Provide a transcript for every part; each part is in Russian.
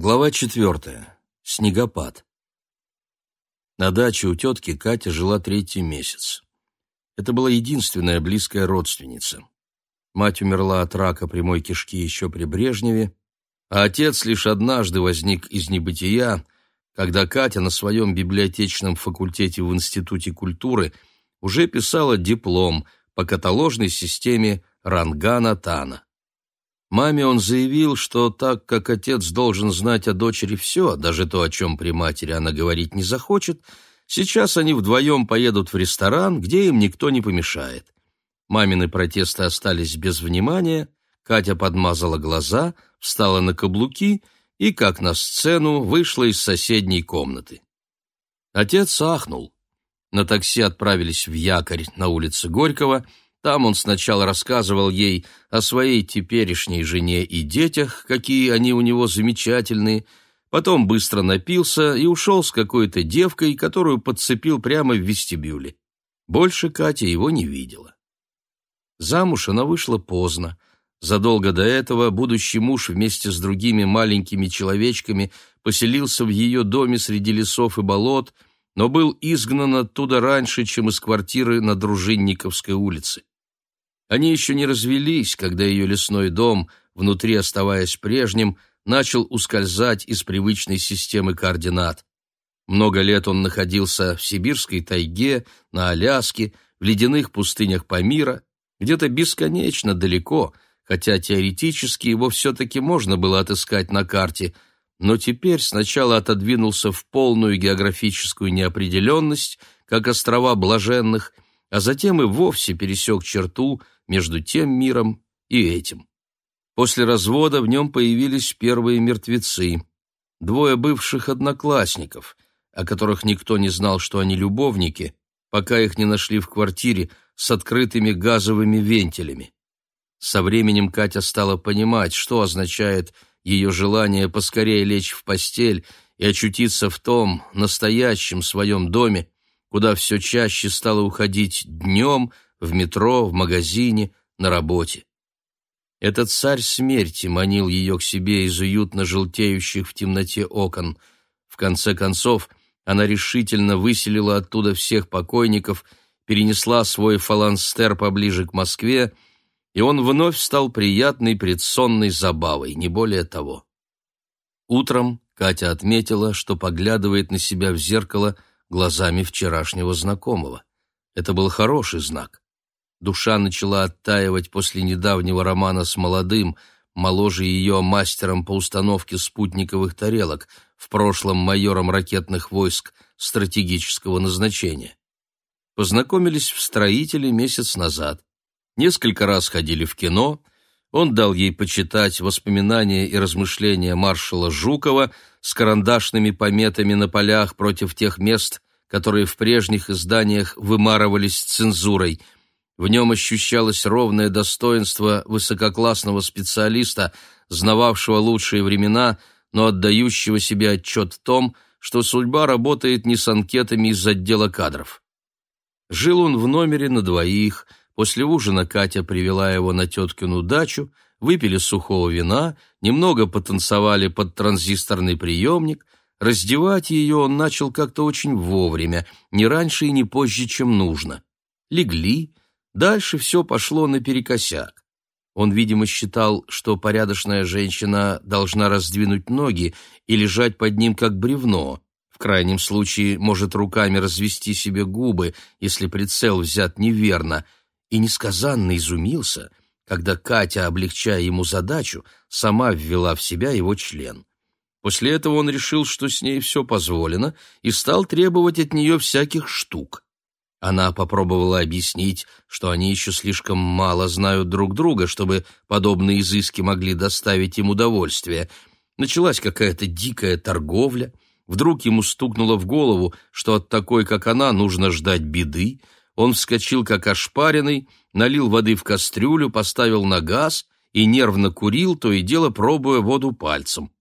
Глава четвертая. Снегопад. На даче у тетки Катя жила третий месяц. Это была единственная близкая родственница. Мать умерла от рака прямой кишки еще при Брежневе, а отец лишь однажды возник из небытия, когда Катя на своем библиотечном факультете в Институте культуры уже писала диплом по каталожной системе Рангана-Тана. Маме он заявил, что так как отец должен знать о дочери все, даже то, о чем при матери она говорить не захочет, сейчас они вдвоем поедут в ресторан, где им никто не помешает. Мамины протесты остались без внимания, Катя подмазала глаза, встала на каблуки и, как на сцену, вышла из соседней комнаты. Отец ахнул. На такси отправились в якорь на улице Горького — там он сначала рассказывал ей о своей теперешней жене и детях, какие они у него замечательные, потом быстро напился и ушел с какой-то девкой, которую подцепил прямо в вестибюле. Больше Катя его не видела. Замуж она вышла поздно. Задолго до этого будущий муж вместе с другими маленькими человечками поселился в ее доме среди лесов и болот, но был изгнан оттуда раньше, чем из квартиры на Дружинниковской улице. Они еще не развелись, когда ее лесной дом, внутри оставаясь прежним, начал ускользать из привычной системы координат. Много лет он находился в сибирской тайге, на Аляске, в ледяных пустынях Памира, где-то бесконечно далеко, хотя теоретически его все-таки можно было отыскать на карте, но теперь сначала отодвинулся в полную географическую неопределенность, как острова блаженных, а затем и вовсе пересек черту, между тем миром и этим. После развода в нем появились первые мертвецы, двое бывших одноклассников, о которых никто не знал, что они любовники, пока их не нашли в квартире с открытыми газовыми вентилями. Со временем Катя стала понимать, что означает ее желание поскорее лечь в постель и очутиться в том настоящем своем доме, куда все чаще стало уходить днем – в метро, в магазине, на работе. Этот царь смерти манил ее к себе из уютно желтеющих в темноте окон. В конце концов, она решительно выселила оттуда всех покойников, перенесла свой фаланстер поближе к Москве, и он вновь стал приятной предсонной забавой, не более того. Утром Катя отметила, что поглядывает на себя в зеркало глазами вчерашнего знакомого. Это был хороший знак. Душа начала оттаивать после недавнего романа с молодым, моложе ее мастером по установке спутниковых тарелок, в прошлом майором ракетных войск стратегического назначения. Познакомились в строителе месяц назад. Несколько раз ходили в кино. Он дал ей почитать воспоминания и размышления маршала Жукова с карандашными пометами на полях против тех мест, которые в прежних изданиях вымарывались цензурой – в нем ощущалось ровное достоинство высококлассного специалиста, знававшего лучшие времена, но отдающего себе отчет в том, что судьба работает не с анкетами из отдела кадров. Жил он в номере на двоих, после ужина Катя привела его на теткину дачу, выпили сухого вина, немного потанцевали под транзисторный приемник, раздевать ее он начал как-то очень вовремя, не раньше и не позже, чем нужно. Легли, Дальше все пошло наперекосяк. Он, видимо, считал, что порядочная женщина должна раздвинуть ноги и лежать под ним как бревно. В крайнем случае может руками развести себе губы, если прицел взят неверно, и несказанно изумился, когда Катя, облегчая ему задачу, сама ввела в себя его член. После этого он решил, что с ней все позволено, и стал требовать от нее всяких штук. Она попробовала объяснить, что они еще слишком мало знают друг друга, чтобы подобные изыски могли доставить им удовольствие. Началась какая-то дикая торговля. Вдруг ему стукнуло в голову, что от такой, как она, нужно ждать беды. Он вскочил, как ошпаренный, налил воды в кастрюлю, поставил на газ и нервно курил, то и дело пробуя воду пальцем.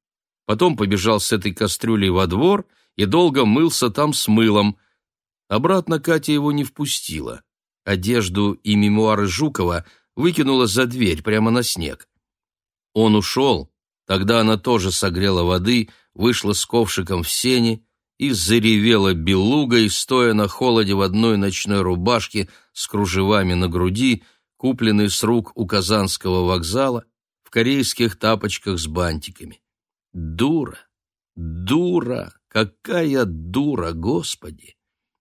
Потом побежал с этой кастрюлей во двор и долго мылся там с мылом – Обратно Катя его не впустила. Одежду и мемуары Жукова выкинула за дверь прямо на снег. Он ушел, Тогда она тоже согрела воды, вышла с ковшиком в сени и заревела белугой, стоя на холоде в одной ночной рубашке с кружевами на груди, купленной с рук у Казанского вокзала, в корейских тапочках с бантиками. Дура! Дура! Какая дура, Господи!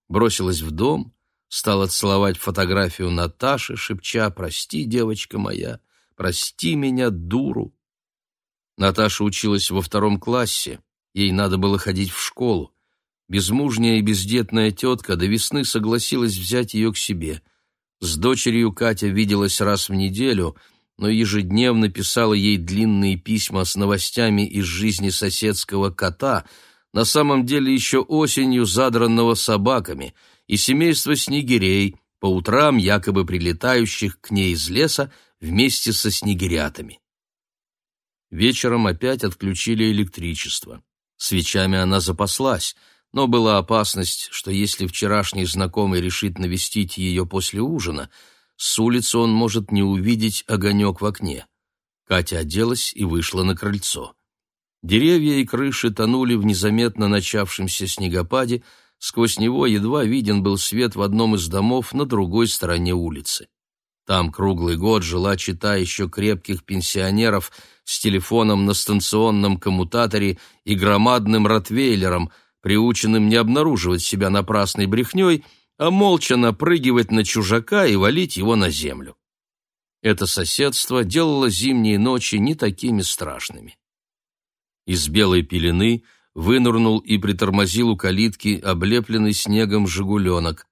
Бросилась в дом, стала целовать фотографию Наташи, шепча «Прости, девочка моя, прости меня, дуру». Наташа училась во втором классе, ей надо было ходить в школу. Безмужняя и бездетная тетка до весны согласилась взять ее к себе. С дочерью Катя виделась раз в неделю, но ежедневно писала ей длинные письма с новостями из жизни соседского кота, на самом деле еще осенью задранного собаками, и семейства снегирей, по утрам якобы прилетающих к ней из леса вместе со снегирятами. Вечером опять отключили электричество. Свечами она запаслась — но была опасность, что если вчерашний знакомый решит навестить ее после ужина, с улицы он может не увидеть огонек в окне. Катя оделась и вышла на крыльцо. Деревья и крыши тонули в незаметно начавшемся снегопаде, сквозь него едва виден был свет в одном из домов на другой стороне улицы. Там круглый год жила чита еще крепких пенсионеров с телефоном на станционном коммутаторе и громадным ротвейлером — приученным не обнаруживать себя напрасной брехней, а молча напрыгивать на чужака и валить его на землю. Это соседство делало зимние ночи не такими страшными. Из белой пелены вынырнул и притормозил у калитки облепленный снегом жигуленок.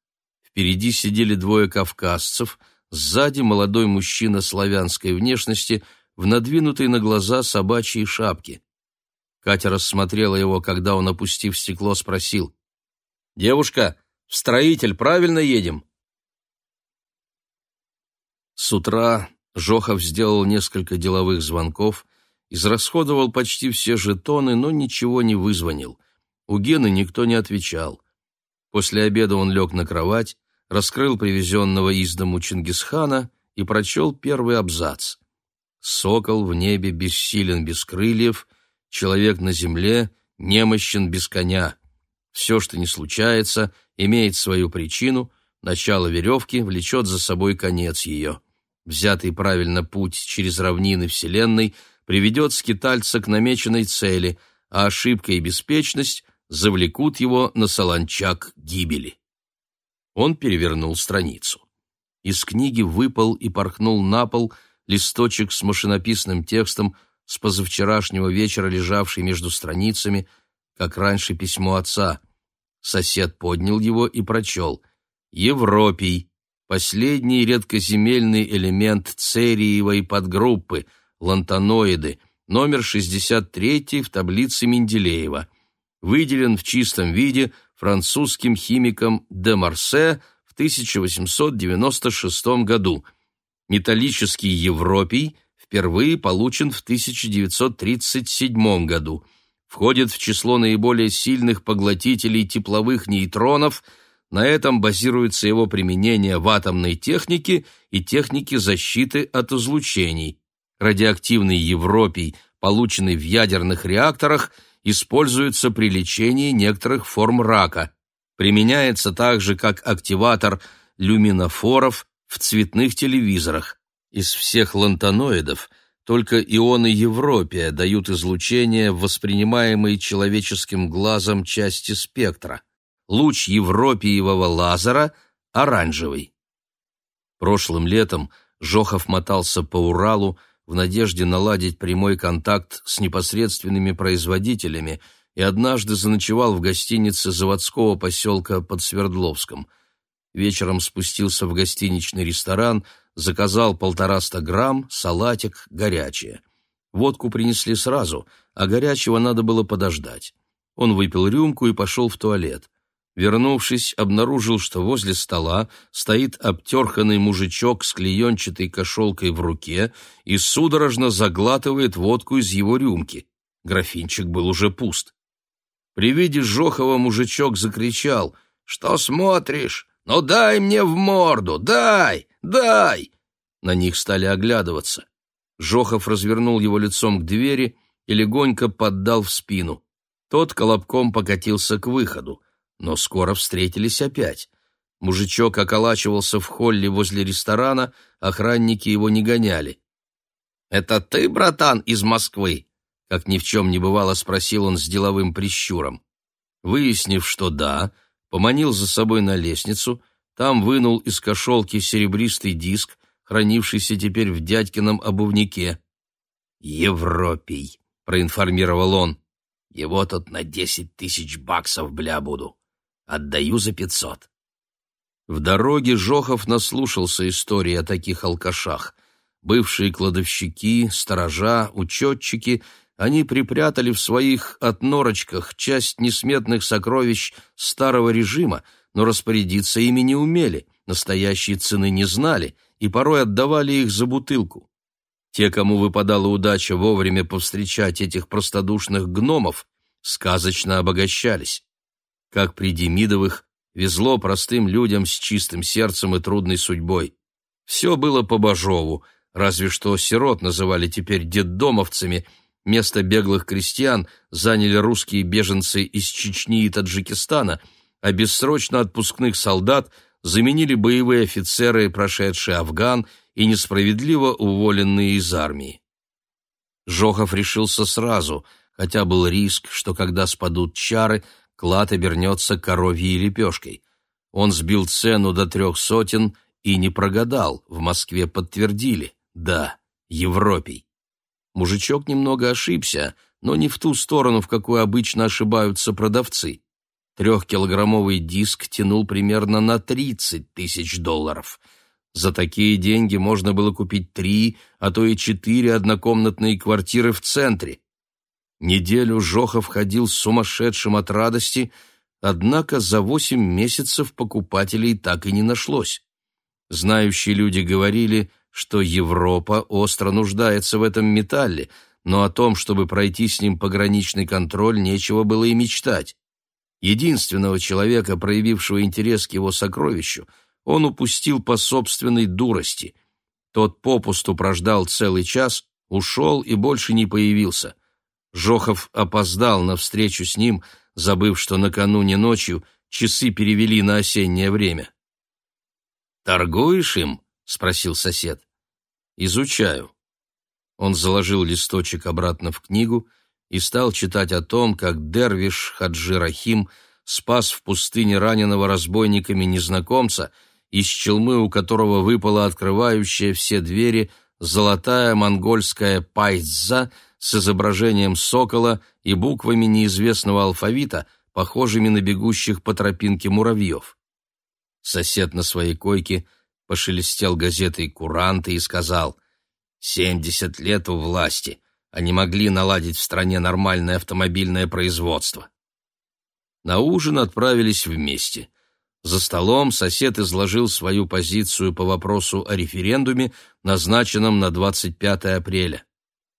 Впереди сидели двое кавказцев, сзади молодой мужчина славянской внешности в надвинутой на глаза собачьей шапке. Катя рассмотрела его, когда он, опустив стекло, спросил. «Девушка, в строитель правильно едем?» С утра Жохов сделал несколько деловых звонков, израсходовал почти все жетоны, но ничего не вызвонил. У Гены никто не отвечал. После обеда он лег на кровать, раскрыл привезенного из дому Чингисхана и прочел первый абзац. «Сокол в небе бессилен без крыльев, человек на земле немощен без коня. Все, что не случается, имеет свою причину, начало веревки влечет за собой конец ее. Взятый правильно путь через равнины Вселенной приведет скитальца к намеченной цели, а ошибка и беспечность завлекут его на солончак гибели. Он перевернул страницу. Из книги выпал и порхнул на пол листочек с машинописным текстом, с позавчерашнего вечера лежавший между страницами, как раньше письмо отца. Сосед поднял его и прочел. «Европий. Последний редкоземельный элемент цериевой подгруппы, лантаноиды, номер 63 в таблице Менделеева. Выделен в чистом виде французским химиком де Марсе в 1896 году. Металлический европий – впервые получен в 1937 году. Входит в число наиболее сильных поглотителей тепловых нейтронов, на этом базируется его применение в атомной технике и технике защиты от излучений. Радиоактивный европий, полученный в ядерных реакторах, используется при лечении некоторых форм рака. Применяется также как активатор люминофоров в цветных телевизорах. Из всех лантаноидов только ионы Европия дают излучение в воспринимаемой человеческим глазом части спектра. Луч европиевого лазера оранжевый. Прошлым летом Жохов мотался по Уралу в надежде наладить прямой контакт с непосредственными производителями и однажды заночевал в гостинице заводского поселка под Свердловском. Вечером спустился в гостиничный ресторан – заказал полтораста грамм, салатик, горячее. Водку принесли сразу, а горячего надо было подождать. Он выпил рюмку и пошел в туалет. Вернувшись, обнаружил, что возле стола стоит обтерханный мужичок с клеенчатой кошелкой в руке и судорожно заглатывает водку из его рюмки. Графинчик был уже пуст. При виде Жохова мужичок закричал «Что смотришь? Ну дай мне в морду, дай! Дай!» На них стали оглядываться. Жохов развернул его лицом к двери, и легонько поддал в спину. Тот колобком покатился к выходу, но скоро встретились опять. Мужичок околачивался в холле возле ресторана, охранники его не гоняли. «Это ты, братан, из Москвы?» Как ни в чем не бывало, спросил он с деловым прищуром. Выяснив, что да, поманил за собой на лестницу, там вынул из кошелки серебристый диск, хранившийся теперь в дядькином обувнике. «Европей», — проинформировал он. «Его тут на десять тысяч баксов, бля, буду. Отдаю за пятьсот». В дороге Жохов наслушался истории о таких алкашах. Бывшие кладовщики, сторожа, учетчики — они припрятали в своих отнорочках часть несметных сокровищ старого режима, но распорядиться ими не умели, настоящей цены не знали и порой отдавали их за бутылку. Те, кому выпадала удача вовремя повстречать этих простодушных гномов, сказочно обогащались. Как при Демидовых, везло простым людям с чистым сердцем и трудной судьбой. Все было по Бажову, разве что сирот называли теперь детдомовцами – Место беглых крестьян заняли русские беженцы из Чечни и Таджикистана, а бессрочно отпускных солдат заменили боевые офицеры, прошедшие Афган и несправедливо уволенные из армии. Жохов решился сразу, хотя был риск, что когда спадут чары, клад обернется коровьей лепешкой. Он сбил цену до трех сотен и не прогадал, в Москве подтвердили, да, Европей. Мужичок немного ошибся, но не в ту сторону, в какую обычно ошибаются продавцы. Трехкилограммовый диск тянул примерно на 30 тысяч долларов. За такие деньги можно было купить три, а то и четыре однокомнатные квартиры в центре. Неделю Жохов ходил сумасшедшим от радости, однако за восемь месяцев покупателей так и не нашлось. Знающие люди говорили – что Европа остро нуждается в этом металле, но о том, чтобы пройти с ним пограничный контроль, нечего было и мечтать. Единственного человека, проявившего интерес к его сокровищу, он упустил по собственной дурости. Тот попусту прождал целый час, ушел и больше не появился. Жохов опоздал на встречу с ним, забыв, что накануне ночью часы перевели на осеннее время. «Торгуешь им?» — спросил сосед. «Изучаю». Он заложил листочек обратно в книгу и стал читать о том, как Дервиш Хаджи Рахим спас в пустыне раненого разбойниками незнакомца, из челмы у которого выпала открывающая все двери золотая монгольская пайза с изображением сокола и буквами неизвестного алфавита, похожими на бегущих по тропинке муравьев. Сосед на своей койке пошелестел газетой «Куранты» и сказал «Семьдесят лет у власти, они могли наладить в стране нормальное автомобильное производство». На ужин отправились вместе. За столом сосед изложил свою позицию по вопросу о референдуме, назначенном на 25 апреля.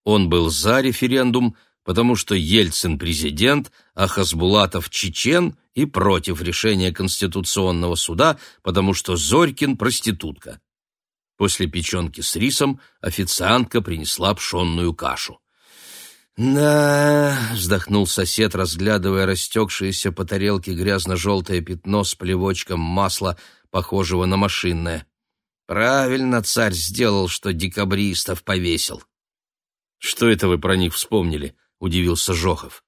Он был за референдум, потому что Ельцин президент, а Хасбулатов чечен и против решения Конституционного суда, потому что Зорькин проститутка. После печенки с рисом официантка принесла пшенную кашу. «Да», — вздохнул сосед, разглядывая растекшееся по тарелке грязно-желтое пятно с плевочком масла, похожего на машинное. «Правильно царь сделал, что декабристов повесил». «Что это вы про них вспомнили?» — удивился Жохов.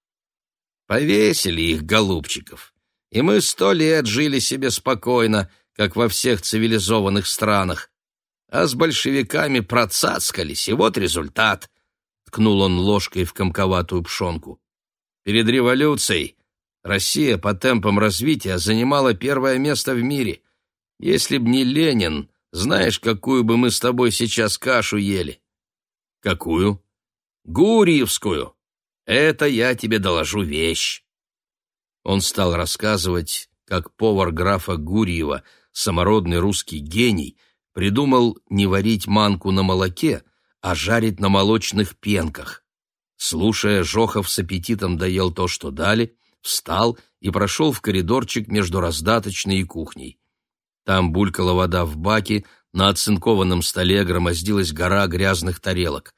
«Повесили их, голубчиков, и мы сто лет жили себе спокойно, как во всех цивилизованных странах. А с большевиками процацкались, и вот результат», — ткнул он ложкой в комковатую пшенку. «Перед революцией Россия по темпам развития занимала первое место в мире. Если б не Ленин, знаешь, какую бы мы с тобой сейчас кашу ели?» «Какую?» «Гурьевскую!» Это я тебе доложу вещь. Он стал рассказывать, как повар графа Гурьева, самородный русский гений, придумал не варить манку на молоке, а жарить на молочных пенках. Слушая, Жохов с аппетитом доел то, что дали, встал и прошел в коридорчик между раздаточной и кухней. Там булькала вода в баке, на оцинкованном столе громоздилась гора грязных тарелок.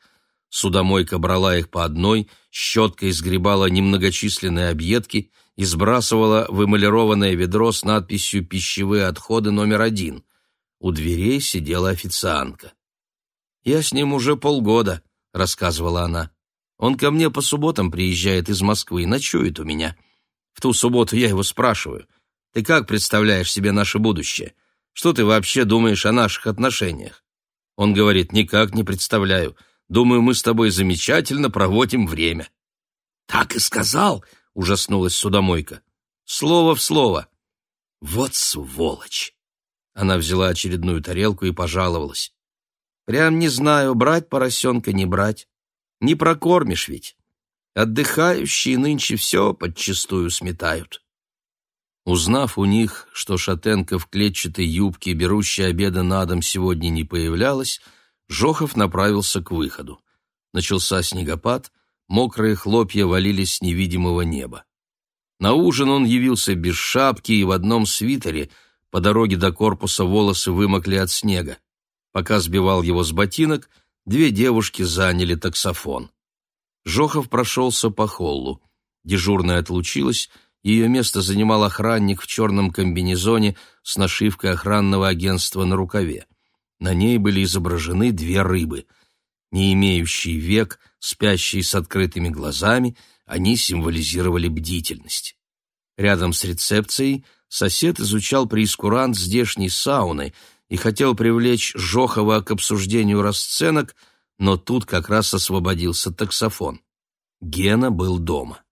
Судомойка брала их по одной, щеткой сгребала немногочисленные объедки и сбрасывала в эмалированное ведро с надписью «Пищевые отходы номер один». У дверей сидела официантка. «Я с ним уже полгода», — рассказывала она. «Он ко мне по субботам приезжает из Москвы, ночует у меня. В ту субботу я его спрашиваю, ты как представляешь себе наше будущее? Что ты вообще думаешь о наших отношениях?» Он говорит, «Никак не представляю. Думаю, мы с тобой замечательно проводим время». «Так и сказал?» — ужаснулась судомойка. «Слово в слово». «Вот сволочь!» Она взяла очередную тарелку и пожаловалась. «Прям не знаю, брать поросенка, не брать. Не прокормишь ведь. Отдыхающие нынче все подчистую сметают». Узнав у них, что шатенка в клетчатой юбке, берущая обеда на дом, сегодня не появлялась, Жохов направился к выходу. Начался снегопад, мокрые хлопья валились с невидимого неба. На ужин он явился без шапки и в одном свитере, по дороге до корпуса волосы вымокли от снега. Пока сбивал его с ботинок, две девушки заняли таксофон. Жохов прошелся по холлу. Дежурная отлучилась, ее место занимал охранник в черном комбинезоне с нашивкой охранного агентства на рукаве. На ней были изображены две рыбы — не имеющие век, спящие с открытыми глазами, они символизировали бдительность. Рядом с рецепцией сосед изучал прейскурант здешней сауны и хотел привлечь Жохова к обсуждению расценок, но тут как раз освободился таксофон. Гена был дома.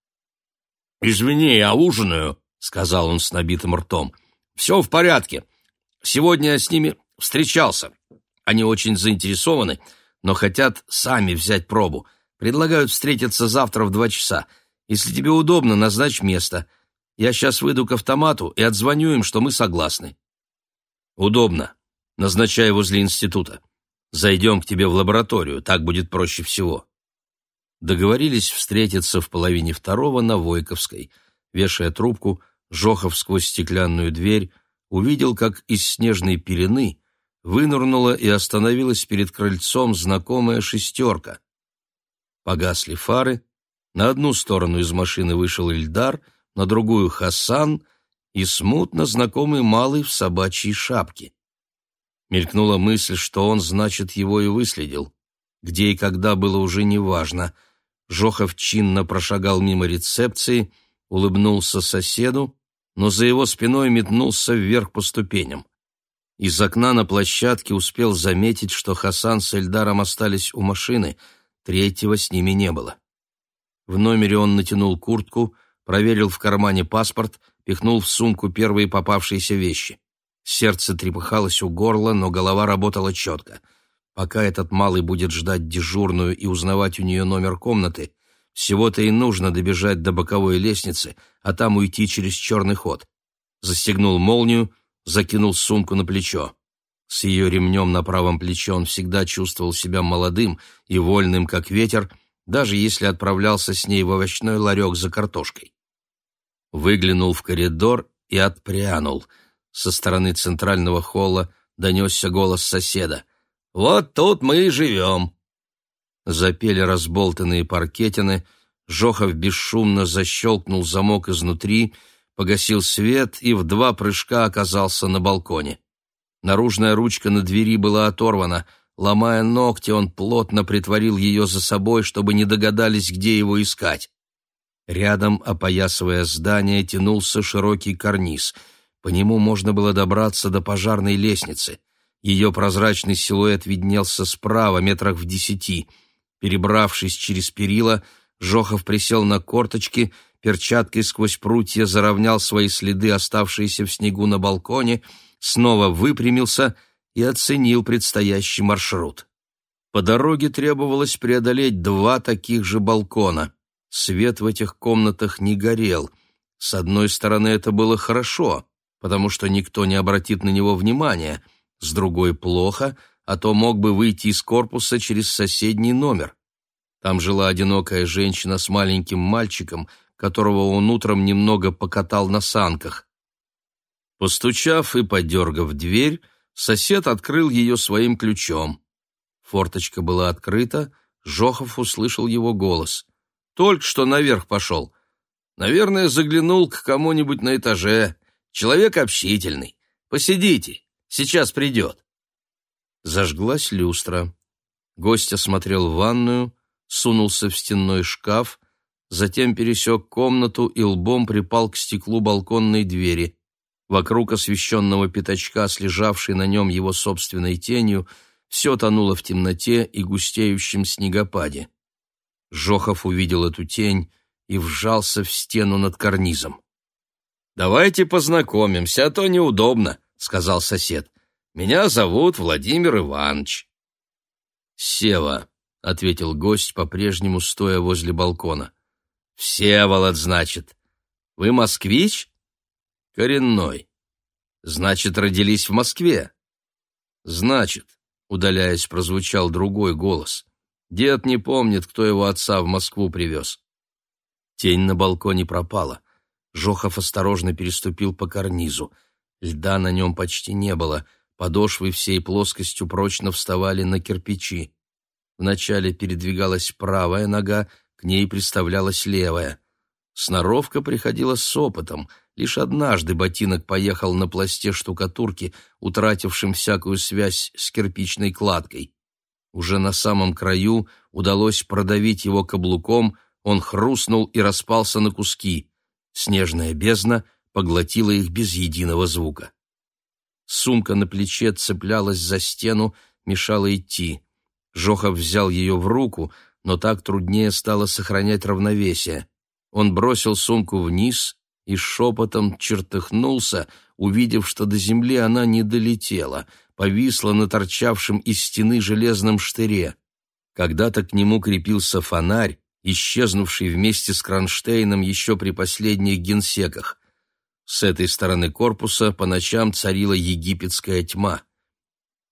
«Извини, я ужинаю», — сказал он с набитым ртом. «Все в порядке. Сегодня я с ними встречался. Они очень заинтересованы, но хотят сами взять пробу. Предлагают встретиться завтра в два часа. Если тебе удобно, назначь место. Я сейчас выйду к автомату и отзвоню им, что мы согласны». «Удобно. Назначай возле института. Зайдем к тебе в лабораторию, так будет проще всего». Договорились встретиться в половине второго на Войковской. Вешая трубку, Жохов сквозь стеклянную дверь увидел, как из снежной пелены вынырнула и остановилась перед крыльцом знакомая шестерка. Погасли фары, на одну сторону из машины вышел Ильдар, на другую — Хасан и смутно знакомый малый в собачьей шапке. Мелькнула мысль, что он, значит, его и выследил. Где и когда было уже неважно. Жохов чинно прошагал мимо рецепции, улыбнулся соседу, но за его спиной метнулся вверх по ступеням. Из окна на площадке успел заметить, что Хасан с Эльдаром остались у машины, третьего с ними не было. В номере он натянул куртку, проверил в кармане паспорт, пихнул в сумку первые попавшиеся вещи. Сердце трепыхалось у горла, но голова работала четко. Пока этот малый будет ждать дежурную и узнавать у нее номер комнаты, всего-то и нужно добежать до боковой лестницы, а там уйти через черный ход. Застегнул молнию, закинул сумку на плечо. С ее ремнем на правом плече он всегда чувствовал себя молодым и вольным, как ветер, даже если отправлялся с ней в овощной ларек за картошкой. Выглянул в коридор и отпрянул. Со стороны центрального холла донесся голос соседа. «Вот тут мы и живем!» Запели разболтанные паркетины, Жохов бесшумно защелкнул замок изнутри — погасил свет и в два прыжка оказался на балконе. Наружная ручка на двери была оторвана. Ломая ногти, он плотно притворил ее за собой, чтобы не догадались, где его искать. Рядом, опоясывая здание, тянулся широкий карниз. По нему можно было добраться до пожарной лестницы. Ее прозрачный силуэт виднелся справа, метрах в десяти. Перебравшись через перила, Жохов присел на корточки — перчаткой сквозь прутья заровнял свои следы, оставшиеся в снегу на балконе, снова выпрямился и оценил предстоящий маршрут. По дороге требовалось преодолеть два таких же балкона. Свет в этих комнатах не горел. С одной стороны, это было хорошо, потому что никто не обратит на него внимания, с другой — плохо, а то мог бы выйти из корпуса через соседний номер. Там жила одинокая женщина с маленьким мальчиком, которого он утром немного покатал на санках. Постучав и подергав дверь, сосед открыл ее своим ключом. Форточка была открыта, Жохов услышал его голос. «Только что наверх пошел. Наверное, заглянул к кому-нибудь на этаже. Человек общительный. Посидите, сейчас придет». Зажглась люстра. Гость осмотрел ванную, сунулся в стенной шкаф, затем пересек комнату и лбом припал к стеклу балконной двери. Вокруг освещенного пятачка, слежавшей на нем его собственной тенью, все тонуло в темноте и густеющем снегопаде. Жохов увидел эту тень и вжался в стену над карнизом. «Давайте познакомимся, а то неудобно», — сказал сосед. «Меня зовут Владимир Иванович». «Сева», — ответил гость, по-прежнему стоя возле балкона. «Всеволод, значит. Вы москвич?» «Коренной. Значит, родились в Москве?» «Значит», — удаляясь, прозвучал другой голос. «Дед не помнит, кто его отца в Москву привез». Тень на балконе пропала. Жохов осторожно переступил по карнизу. Льда на нем почти не было, подошвы всей плоскостью прочно вставали на кирпичи. Вначале передвигалась правая нога, к ней приставлялась левая. Сноровка приходила с опытом. Лишь однажды ботинок поехал на пласте штукатурки, утратившим всякую связь с кирпичной кладкой. Уже на самом краю удалось продавить его каблуком, он хрустнул и распался на куски. Снежная бездна поглотила их без единого звука. Сумка на плече цеплялась за стену, мешала идти. Жохов взял ее в руку, но так труднее стало сохранять равновесие. Он бросил сумку вниз и шепотом чертыхнулся, увидев, что до земли она не долетела, повисла на торчавшем из стены железном штыре. Когда-то к нему крепился фонарь, исчезнувший вместе с кронштейном еще при последних генсеках. С этой стороны корпуса по ночам царила египетская тьма.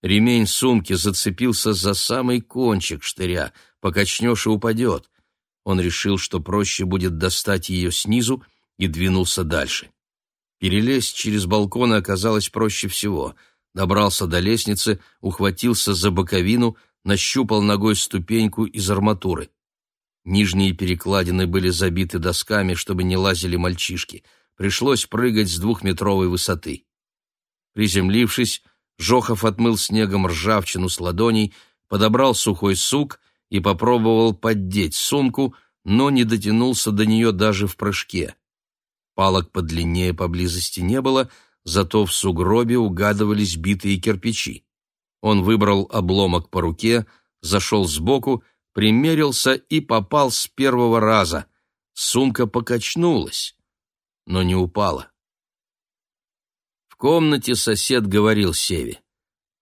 Ремень сумки зацепился за самый кончик штыря, покачнешь и упадет. Он решил, что проще будет достать ее снизу, и двинулся дальше. Перелезть через балкон оказалось проще всего. Добрался до лестницы, ухватился за боковину, нащупал ногой ступеньку из арматуры. Нижние перекладины были забиты досками, чтобы не лазили мальчишки. Пришлось прыгать с двухметровой высоты. Приземлившись, Жохов отмыл снегом ржавчину с ладоней, подобрал сухой сук и попробовал поддеть сумку, но не дотянулся до нее даже в прыжке. Палок подлиннее поблизости не было, зато в сугробе угадывались битые кирпичи. Он выбрал обломок по руке, зашел сбоку, примерился и попал с первого раза. Сумка покачнулась, но не упала комнате сосед говорил Севе.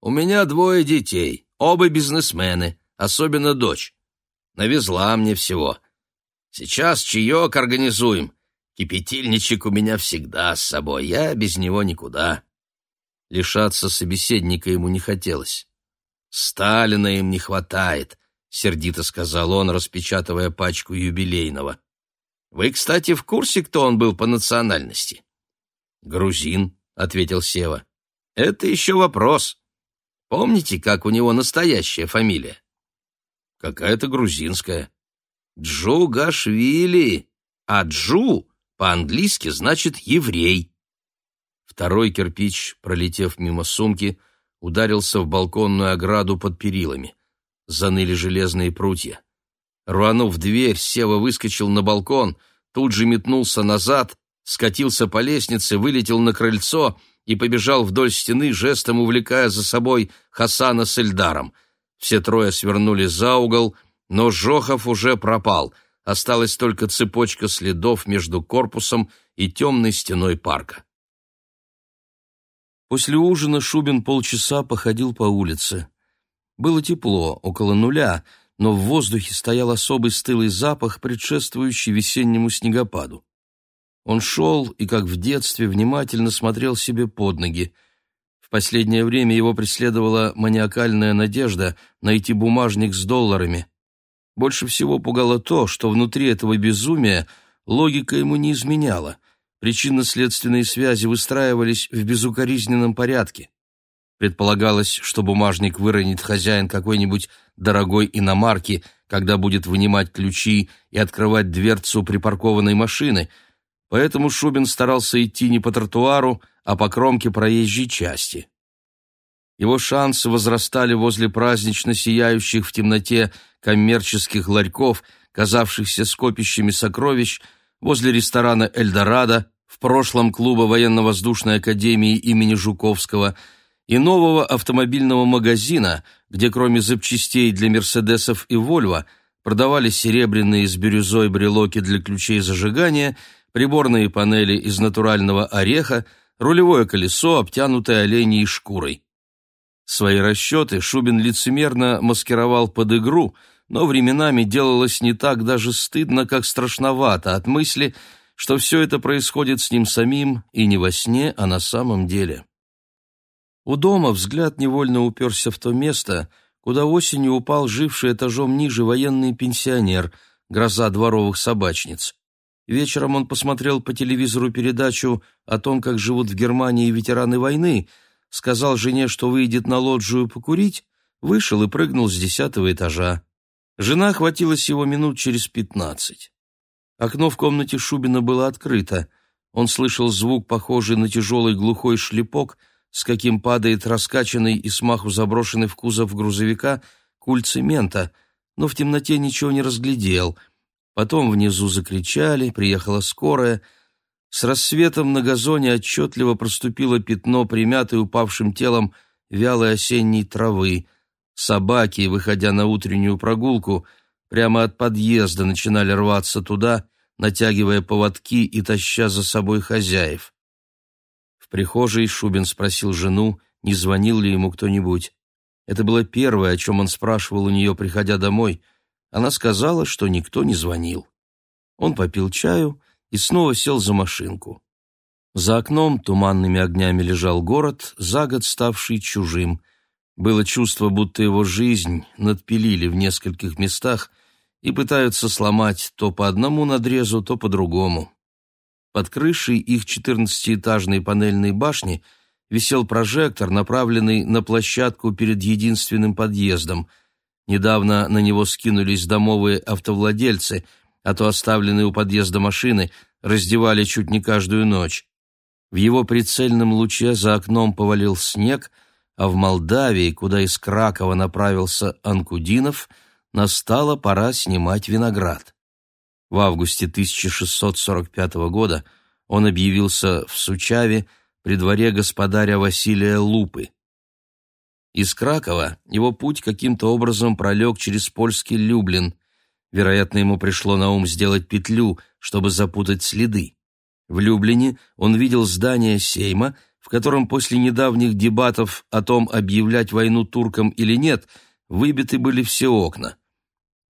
«У меня двое детей, оба бизнесмены, особенно дочь. Навезла мне всего. Сейчас чаек организуем. Кипятильничек у меня всегда с собой, я без него никуда». Лишаться собеседника ему не хотелось. «Сталина им не хватает», — сердито сказал он, распечатывая пачку юбилейного. «Вы, кстати, в курсе, кто он был по национальности?» «Грузин», — ответил Сева. «Это еще вопрос. Помните, как у него настоящая фамилия?» «Какая-то грузинская». «Джугашвили, а Джу по-английски значит «еврей». Второй кирпич, пролетев мимо сумки, ударился в балконную ограду под перилами. Заныли железные прутья. Рванув дверь, Сева выскочил на балкон, тут же метнулся назад скатился по лестнице, вылетел на крыльцо и побежал вдоль стены, жестом увлекая за собой Хасана с Эльдаром. Все трое свернули за угол, но Жохов уже пропал. Осталась только цепочка следов между корпусом и темной стеной парка. После ужина Шубин полчаса походил по улице. Было тепло, около нуля, но в воздухе стоял особый стылый запах, предшествующий весеннему снегопаду. Он шел и, как в детстве, внимательно смотрел себе под ноги. В последнее время его преследовала маниакальная надежда найти бумажник с долларами. Больше всего пугало то, что внутри этого безумия логика ему не изменяла. Причинно-следственные связи выстраивались в безукоризненном порядке. Предполагалось, что бумажник выронит хозяин какой-нибудь дорогой иномарки, когда будет вынимать ключи и открывать дверцу припаркованной машины, поэтому Шубин старался идти не по тротуару, а по кромке проезжей части. Его шансы возрастали возле празднично сияющих в темноте коммерческих ларьков, казавшихся скопищами сокровищ, возле ресторана «Эльдорадо», в прошлом клуба военно-воздушной академии имени Жуковского и нового автомобильного магазина, где кроме запчастей для «Мерседесов» и «Вольво» продавались серебряные с бирюзой брелоки для ключей зажигания, приборные панели из натурального ореха, рулевое колесо, обтянутое оленьей шкурой. Свои расчеты Шубин лицемерно маскировал под игру, но временами делалось не так даже стыдно, как страшновато от мысли, что все это происходит с ним самим и не во сне, а на самом деле. У дома взгляд невольно уперся в то место, куда осенью упал живший этажом ниже военный пенсионер, гроза дворовых собачниц. Вечером он посмотрел по телевизору передачу о том, как живут в Германии ветераны войны, сказал жене, что выйдет на лоджию покурить, вышел и прыгнул с десятого этажа. Жена хватилась его минут через пятнадцать. Окно в комнате Шубина было открыто. Он слышал звук, похожий на тяжелый глухой шлепок, с каким падает раскачанный и смаху заброшенный в кузов грузовика куль цемента, но в темноте ничего не разглядел. Потом внизу закричали, приехала скорая. С рассветом на газоне отчетливо проступило пятно, примятой упавшим телом вялой осенней травы. Собаки, выходя на утреннюю прогулку, — прямо от подъезда начинали рваться туда, натягивая поводки и таща за собой хозяев. Прихожей Шубин спросил жену, не звонил ли ему кто-нибудь. Это было первое, о чем он спрашивал у нее, приходя домой. Она сказала, что никто не звонил. Он попил чаю и снова сел за машинку. За окном туманными огнями лежал город, за год ставший чужим — было чувство, будто его жизнь надпилили в нескольких местах и пытаются сломать то по одному надрезу, то по другому. Под крышей их четырнадцатиэтажной панельной башни висел прожектор, направленный на площадку перед единственным подъездом. Недавно на него скинулись домовые автовладельцы, а то оставленные у подъезда машины раздевали чуть не каждую ночь. В его прицельном луче за окном повалил снег — а в Молдавии, куда из Кракова направился Анкудинов, настала пора снимать виноград. В августе 1645 года он объявился в Сучаве при дворе господаря Василия Лупы. Из Кракова его путь каким-то образом пролег через польский Люблин. Вероятно, ему пришло на ум сделать петлю, чтобы запутать следы. В Люблине он видел здание Сейма, в котором после недавних дебатов о том, объявлять войну туркам или нет, выбиты были все окна.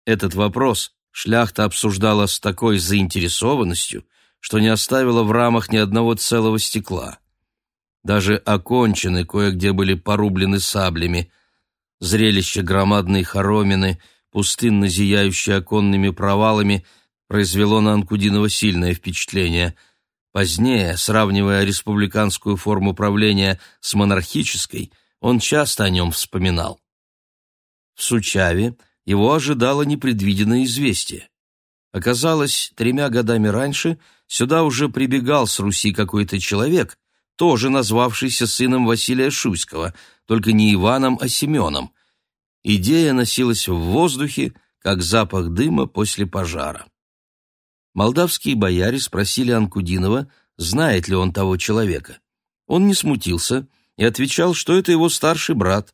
Этот вопрос шляхта обсуждала с такой заинтересованностью, что не оставила в рамах ни одного целого стекла. Даже окончены кое-где были порублены саблями. Зрелище громадной хоромины, пустынно зияющее оконными провалами, произвело на Анкудинова сильное впечатление — Позднее, сравнивая республиканскую форму правления с монархической, он часто о нем вспоминал. В Сучаве его ожидало непредвиденное известие. Оказалось, тремя годами раньше сюда уже прибегал с Руси какой-то человек, тоже назвавшийся сыном Василия Шуйского, только не Иваном, а Семеном. Идея носилась в воздухе, как запах дыма после пожара. Молдавские бояре спросили Анкудинова, знает ли он того человека. Он не смутился и отвечал, что это его старший брат.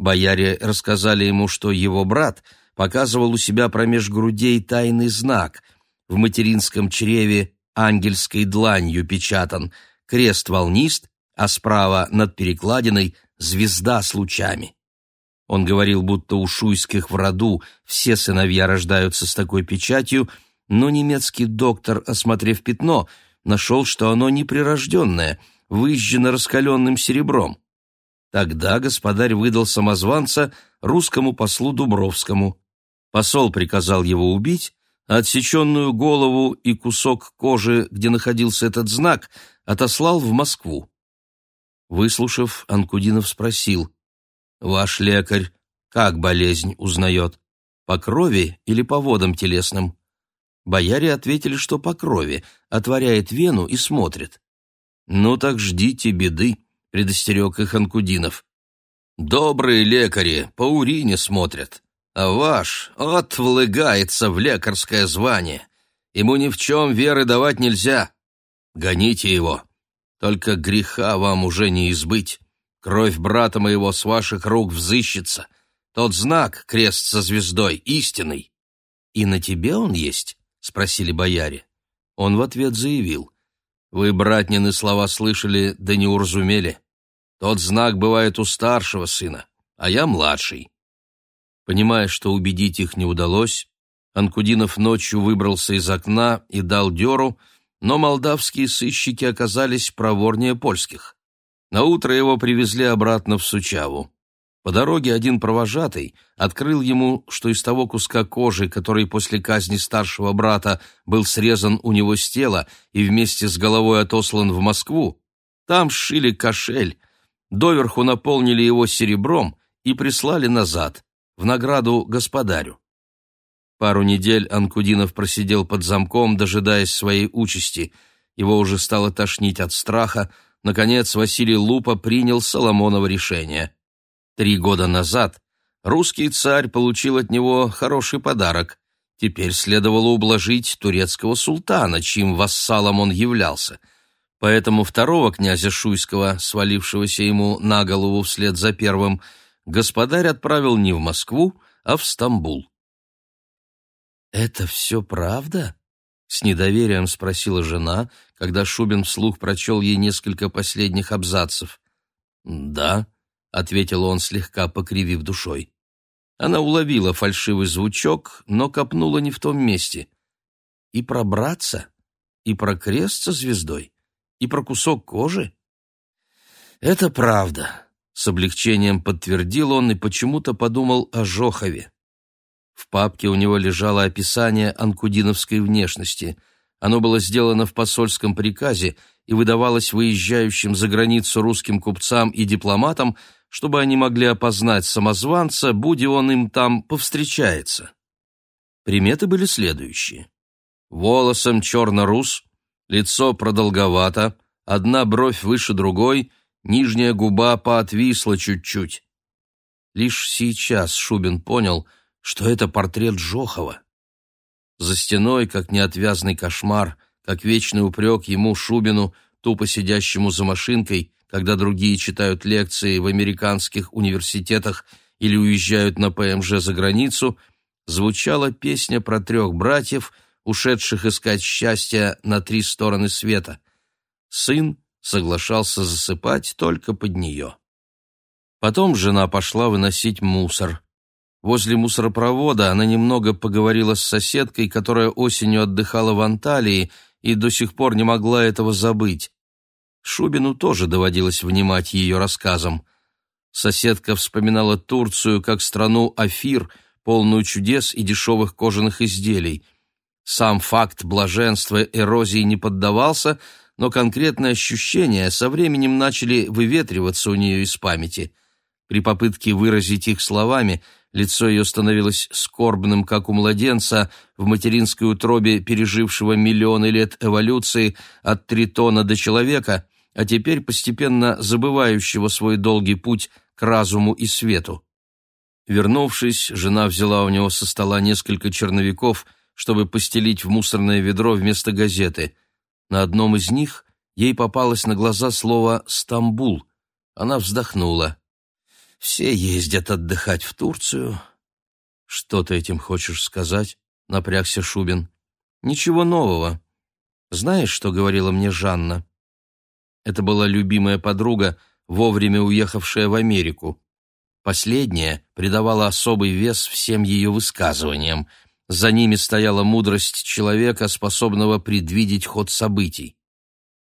Бояре рассказали ему, что его брат показывал у себя промеж грудей тайный знак. В материнском чреве ангельской дланью печатан крест-волнист, а справа над перекладиной звезда с лучами. Он говорил, будто у шуйских в роду все сыновья рождаются с такой печатью — но немецкий доктор, осмотрев пятно, нашел, что оно неприрожденное, выжжено раскаленным серебром. Тогда господарь выдал самозванца русскому послу Дубровскому. Посол приказал его убить, а отсеченную голову и кусок кожи, где находился этот знак, отослал в Москву. Выслушав, Анкудинов спросил, «Ваш лекарь как болезнь узнает? по крови или по водам телесным? Бояре ответили, что по крови, отворяет вену и смотрит. «Ну так ждите беды», — предостерег их Анкудинов. «Добрые лекари по урине смотрят, а ваш отвлыгается в лекарское звание. Ему ни в чем веры давать нельзя. Гоните его. Только греха вам уже не избыть. Кровь брата моего с ваших рук взыщется. Тот знак, крест со звездой, истинный. И на тебе он есть?» — спросили бояре. Он в ответ заявил. «Вы, братнины, слова слышали, да не уразумели. Тот знак бывает у старшего сына, а я младший». Понимая, что убедить их не удалось, Анкудинов ночью выбрался из окна и дал дёру, но молдавские сыщики оказались проворнее польских. Наутро его привезли обратно в Сучаву. По дороге один провожатый открыл ему, что из того куска кожи, который после казни старшего брата был срезан у него с тела и вместе с головой отослан в Москву, там сшили кошель, доверху наполнили его серебром и прислали назад, в награду господарю. Пару недель Анкудинов просидел под замком, дожидаясь своей участи. Его уже стало тошнить от страха. Наконец Василий Лупа принял Соломоново решение — Три года назад русский царь получил от него хороший подарок. Теперь следовало ублажить турецкого султана, чьим вассалом он являлся. Поэтому второго князя Шуйского, свалившегося ему на голову вслед за первым, господарь отправил не в Москву, а в Стамбул. «Это все правда?» — с недоверием спросила жена, когда Шубин вслух прочел ей несколько последних абзацев. «Да», — ответил он, слегка покривив душой. Она уловила фальшивый звучок, но копнула не в том месте. И пробраться, и про крест со звездой, и про кусок кожи. Это правда, с облегчением подтвердил он и почему-то подумал о Жохове. В папке у него лежало описание анкудиновской внешности. Оно было сделано в посольском приказе и выдавалось выезжающим за границу русским купцам и дипломатам чтобы они могли опознать самозванца, будь он им там повстречается. Приметы были следующие. Волосом черно-рус, лицо продолговато, одна бровь выше другой, нижняя губа поотвисла чуть-чуть. Лишь сейчас Шубин понял, что это портрет Жохова. За стеной, как неотвязный кошмар, как вечный упрек ему, Шубину, тупо сидящему за машинкой, когда другие читают лекции в американских университетах или уезжают на ПМЖ за границу, звучала песня про трех братьев, ушедших искать счастья на три стороны света. Сын соглашался засыпать только под нее. Потом жена пошла выносить мусор. Возле мусоропровода она немного поговорила с соседкой, которая осенью отдыхала в Анталии и до сих пор не могла этого забыть. Шубину тоже доводилось внимать ее рассказам. Соседка вспоминала Турцию как страну афир, полную чудес и дешевых кожаных изделий. Сам факт блаженства эрозии не поддавался, но конкретные ощущения со временем начали выветриваться у нее из памяти. При попытке выразить их словами лицо ее становилось скорбным, как у младенца в материнской утробе, пережившего миллионы лет эволюции от тритона до человека, а теперь постепенно забывающего свой долгий путь к разуму и свету. Вернувшись, жена взяла у него со стола несколько черновиков, чтобы постелить в мусорное ведро вместо газеты. На одном из них ей попалось на глаза слово «Стамбул». Она вздохнула. «Все ездят отдыхать в Турцию». «Что ты этим хочешь сказать?» — напрягся Шубин. «Ничего нового. Знаешь, что говорила мне Жанна?» Это была любимая подруга, вовремя уехавшая в Америку. Последняя придавала особый вес всем ее высказываниям. За ними стояла мудрость человека, способного предвидеть ход событий.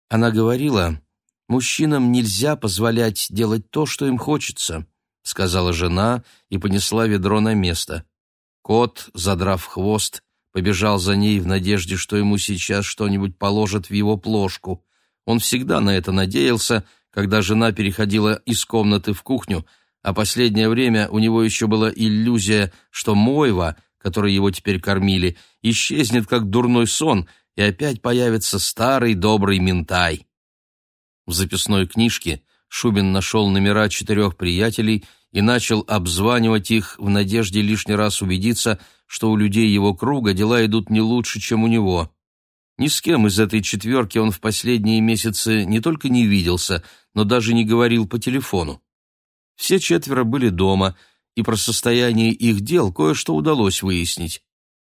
Она говорила, «Мужчинам нельзя позволять делать то, что им хочется», — сказала жена и понесла ведро на место. Кот, задрав хвост, побежал за ней в надежде, что ему сейчас что-нибудь положат в его плошку. Он всегда на это надеялся, когда жена переходила из комнаты в кухню, а последнее время у него еще была иллюзия, что Мойва, которой его теперь кормили, исчезнет как дурной сон, и опять появится старый добрый ментай. В записной книжке Шубин нашел номера четырех приятелей и начал обзванивать их в надежде лишний раз убедиться, что у людей его круга дела идут не лучше, чем у него. Ни с кем из этой четверки он в последние месяцы не только не виделся, но даже не говорил по телефону. Все четверо были дома, и про состояние их дел кое-что удалось выяснить.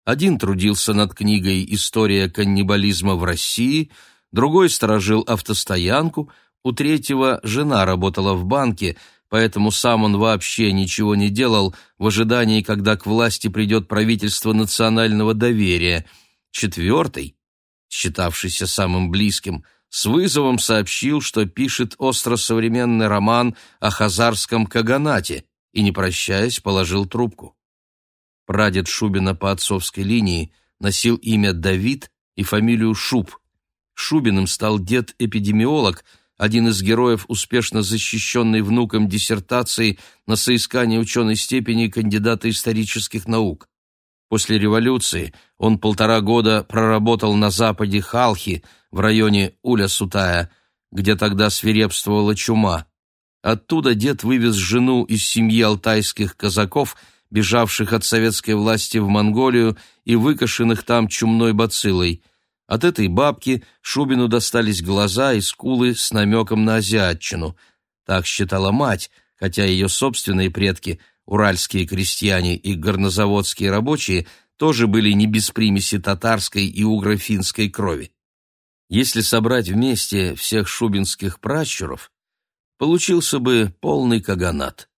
Один трудился над книгой «История каннибализма в России», другой сторожил автостоянку, у третьего жена работала в банке, поэтому сам он вообще ничего не делал в ожидании, когда к власти придет правительство национального доверия. Четвертый, считавшийся самым близким, с вызовом сообщил, что пишет остросовременный роман о хазарском каганате и, не прощаясь, положил трубку. Прадед Шубина по отцовской линии носил имя Давид и фамилию Шуб. Шубиным стал дед-эпидемиолог – один из героев, успешно защищенной внуком диссертации на соискание ученой степени кандидата исторических наук. После революции он полтора года проработал на западе Халхи, в районе Уля-Сутая, где тогда свирепствовала чума. Оттуда дед вывез жену из семьи алтайских казаков, бежавших от советской власти в Монголию и выкошенных там чумной бациллой – от этой бабки Шубину достались глаза и скулы с намеком на азиатчину. Так считала мать, хотя ее собственные предки, уральские крестьяне и горнозаводские рабочие, тоже были не без примеси татарской и угро-финской крови. Если собрать вместе всех шубинских пращуров, получился бы полный каганат.